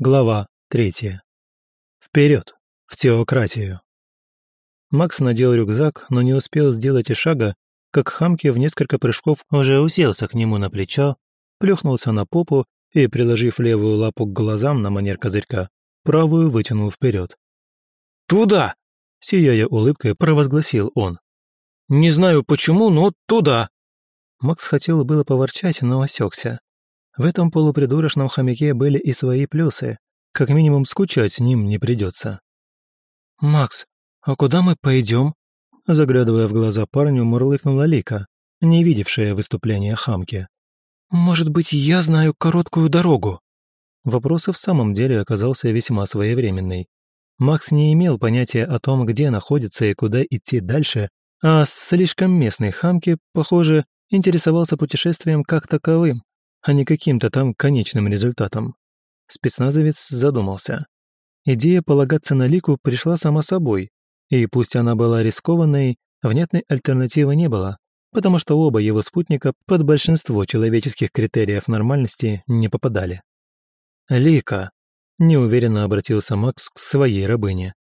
Глава третья. Вперед, в теократию. Макс надел рюкзак, но не успел сделать и шага, как Хамки в несколько прыжков уже уселся к нему на плечо, плюхнулся на попу и, приложив левую лапу к глазам на манер козырька, правую вытянул вперед. «Туда!» — сияя улыбкой, провозгласил он. «Не знаю почему, но туда!» Макс хотел было поворчать, но осекся. В этом полупридурочном хомяке были и свои плюсы. Как минимум скучать с ним не придется. «Макс, а куда мы пойдем?» Заглядывая в глаза парню, мурлыкнула Лика, не видевшая выступления хамки. «Может быть, я знаю короткую дорогу?» Вопрос и в самом деле оказался весьма своевременный. Макс не имел понятия о том, где находится и куда идти дальше, а слишком местный хамки, похоже, интересовался путешествием как таковым, а не каким-то там конечным результатом. Спецназовец задумался. Идея полагаться на Лику пришла сама собой, и пусть она была рискованной, внятной альтернативы не было, потому что оба его спутника под большинство человеческих критериев нормальности не попадали. «Лика», — неуверенно обратился Макс к своей рабыне.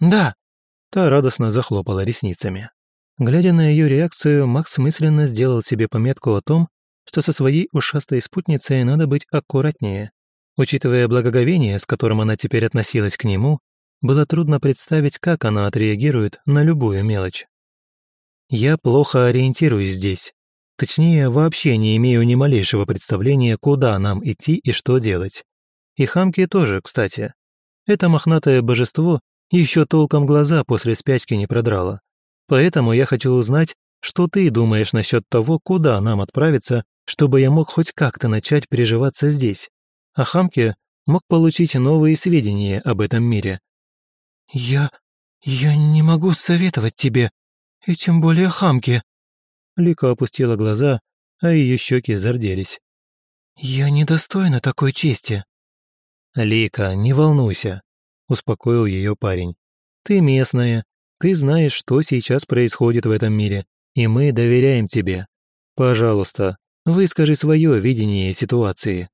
«Да», — та радостно захлопала ресницами. Глядя на ее реакцию, Макс мысленно сделал себе пометку о том, что со своей ушастой спутницей надо быть аккуратнее. Учитывая благоговение, с которым она теперь относилась к нему, было трудно представить, как она отреагирует на любую мелочь. Я плохо ориентируюсь здесь. Точнее, вообще не имею ни малейшего представления, куда нам идти и что делать. И хамки тоже, кстати. Это мохнатое божество еще толком глаза после спячки не продрало. Поэтому я хочу узнать, что ты думаешь насчет того, куда нам отправиться чтобы я мог хоть как-то начать приживаться здесь, а Хамке мог получить новые сведения об этом мире. «Я... я не могу советовать тебе, и тем более Хамке». Лика опустила глаза, а ее щеки зарделись. «Я недостойна такой чести». «Лика, не волнуйся», — успокоил ее парень. «Ты местная, ты знаешь, что сейчас происходит в этом мире, и мы доверяем тебе. Пожалуйста, Выскажи свое видение ситуации».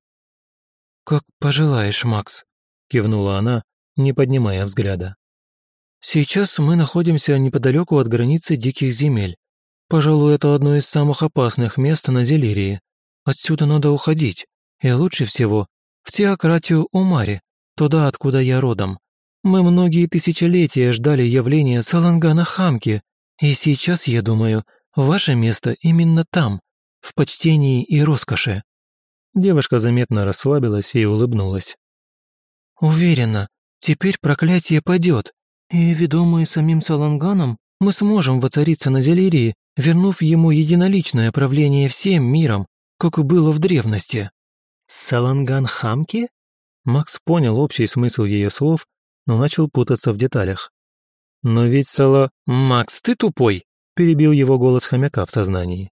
«Как пожелаешь, Макс», — кивнула она, не поднимая взгляда. «Сейчас мы находимся неподалеку от границы диких земель. Пожалуй, это одно из самых опасных мест на Зелирии. Отсюда надо уходить, и лучше всего в теократию Умари, туда, откуда я родом. Мы многие тысячелетия ждали явления Салангана Хамки, и сейчас, я думаю, ваше место именно там, в почтении и роскоши». Девушка заметно расслабилась и улыбнулась. «Уверена, теперь проклятие падет, и, ведомые самим Саланганом, мы сможем воцариться на Зелирии, вернув ему единоличное правление всем миром, как и было в древности». «Саланган Хамки?» Макс понял общий смысл ее слов, но начал путаться в деталях. «Но ведь Сала...» «Макс, ты тупой!» – перебил его голос хомяка в сознании.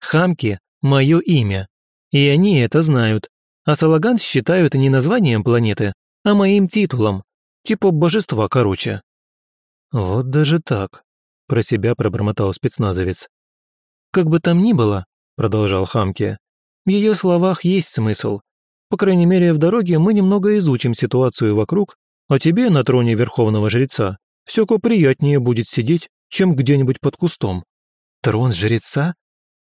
Хамки – мое имя, и они это знают, а Салаган считают не названием планеты, а моим титулом, типа божества короче». «Вот даже так», – про себя пробормотал спецназовец. «Как бы там ни было», – продолжал Хамки, – «в ее словах есть смысл. По крайней мере, в дороге мы немного изучим ситуацию вокруг, а тебе на троне Верховного Жреца все приятнее будет сидеть, чем где-нибудь под кустом». «Трон Жреца?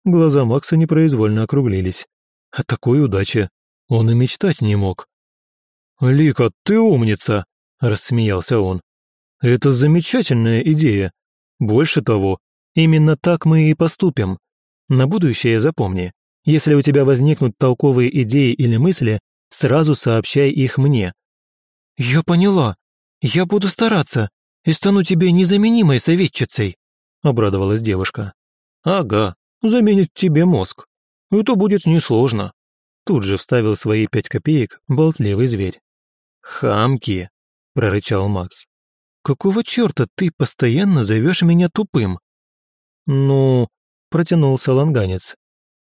Глаза Макса непроизвольно округлились. О такой удаче он и мечтать не мог. «Лика, ты умница!» – рассмеялся он. «Это замечательная идея. Больше того, именно так мы и поступим. На будущее запомни, если у тебя возникнут толковые идеи или мысли, сразу сообщай их мне». «Я поняла. Я буду стараться и стану тебе незаменимой советчицей», – обрадовалась девушка. «Ага, заменит тебе мозг. Это будет несложно». Тут же вставил свои пять копеек болтливый зверь. «Хамки!» – прорычал Макс. «Какого черта ты постоянно зовешь меня тупым?» «Ну...» – протянул саланганец.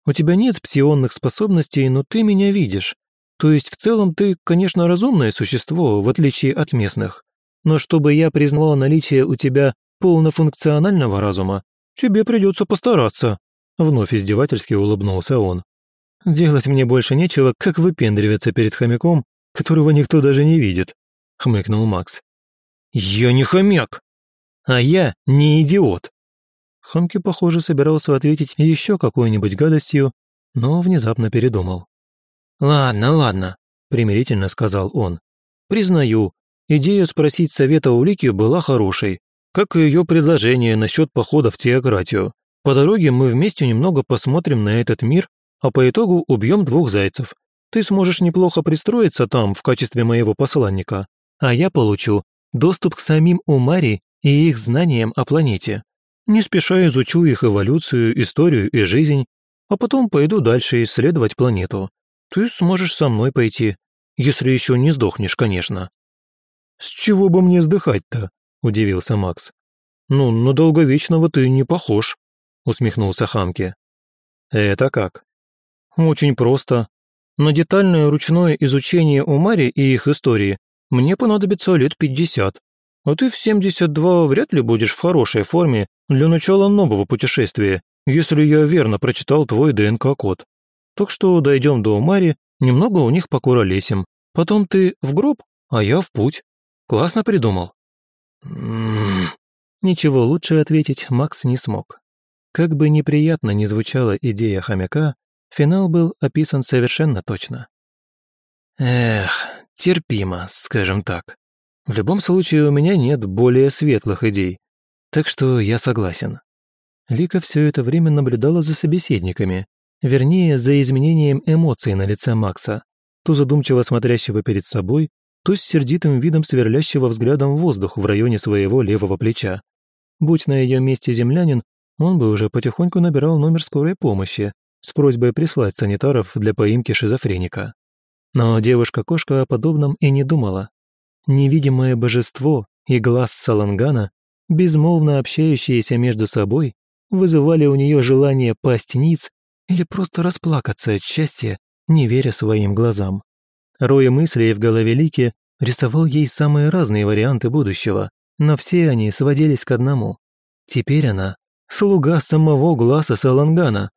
«У тебя нет псионных способностей, но ты меня видишь. То есть в целом ты, конечно, разумное существо, в отличие от местных. Но чтобы я признала наличие у тебя полнофункционального разума, тебе придется постараться». Вновь издевательски улыбнулся он. «Делать мне больше нечего, как выпендриваться перед хомяком, которого никто даже не видит», — хмыкнул Макс. «Я не хомяк!» «А я не идиот!» Хамки, похоже, собирался ответить еще какой-нибудь гадостью, но внезапно передумал. «Ладно, ладно», — примирительно сказал он. «Признаю, идея спросить совета у Лики была хорошей, как и ее предложение насчет похода в теократию. По дороге мы вместе немного посмотрим на этот мир, а по итогу убьем двух зайцев. Ты сможешь неплохо пристроиться там в качестве моего посланника, а я получу доступ к самим Умари и их знаниям о планете. Не спеша изучу их эволюцию, историю и жизнь, а потом пойду дальше исследовать планету. Ты сможешь со мной пойти, если еще не сдохнешь, конечно». «С чего бы мне сдыхать-то?» – удивился Макс. «Ну, на долговечного ты не похож», – усмехнулся Хамки. «Это как?» «Очень просто. На детальное ручное изучение Умари и их истории мне понадобится лет пятьдесят. А ты в семьдесят два вряд ли будешь в хорошей форме для начала нового путешествия, если я верно прочитал твой ДНК-код. Так что дойдем до Умари, немного у них покуролесим. Потом ты в гроб, а я в путь. Классно придумал?» Ничего лучше ответить Макс не смог. Как бы неприятно ни звучала идея хомяка, Финал был описан совершенно точно. Эх, терпимо, скажем так. В любом случае у меня нет более светлых идей, так что я согласен. Лика все это время наблюдала за собеседниками, вернее, за изменением эмоций на лице Макса, то задумчиво смотрящего перед собой, то с сердитым видом сверлящего взглядом воздух в районе своего левого плеча. Будь на ее месте землянин, он бы уже потихоньку набирал номер скорой помощи, с просьбой прислать санитаров для поимки шизофреника. Но девушка-кошка о подобном и не думала. Невидимое божество и глаз Салангана, безмолвно общающиеся между собой, вызывали у нее желание пасть ниц или просто расплакаться от счастья, не веря своим глазам. Роя мыслей в голове Лики рисовал ей самые разные варианты будущего, но все они сводились к одному. Теперь она — слуга самого глаза Салангана,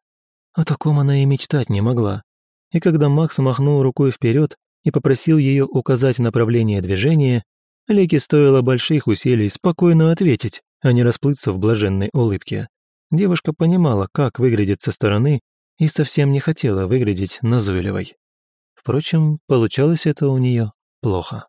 о таком она и мечтать не могла. И когда Макс махнул рукой вперед и попросил ее указать направление движения, Леке стоило больших усилий спокойно ответить, а не расплыться в блаженной улыбке. Девушка понимала, как выглядит со стороны, и совсем не хотела выглядеть назойливой. Впрочем, получалось это у нее плохо.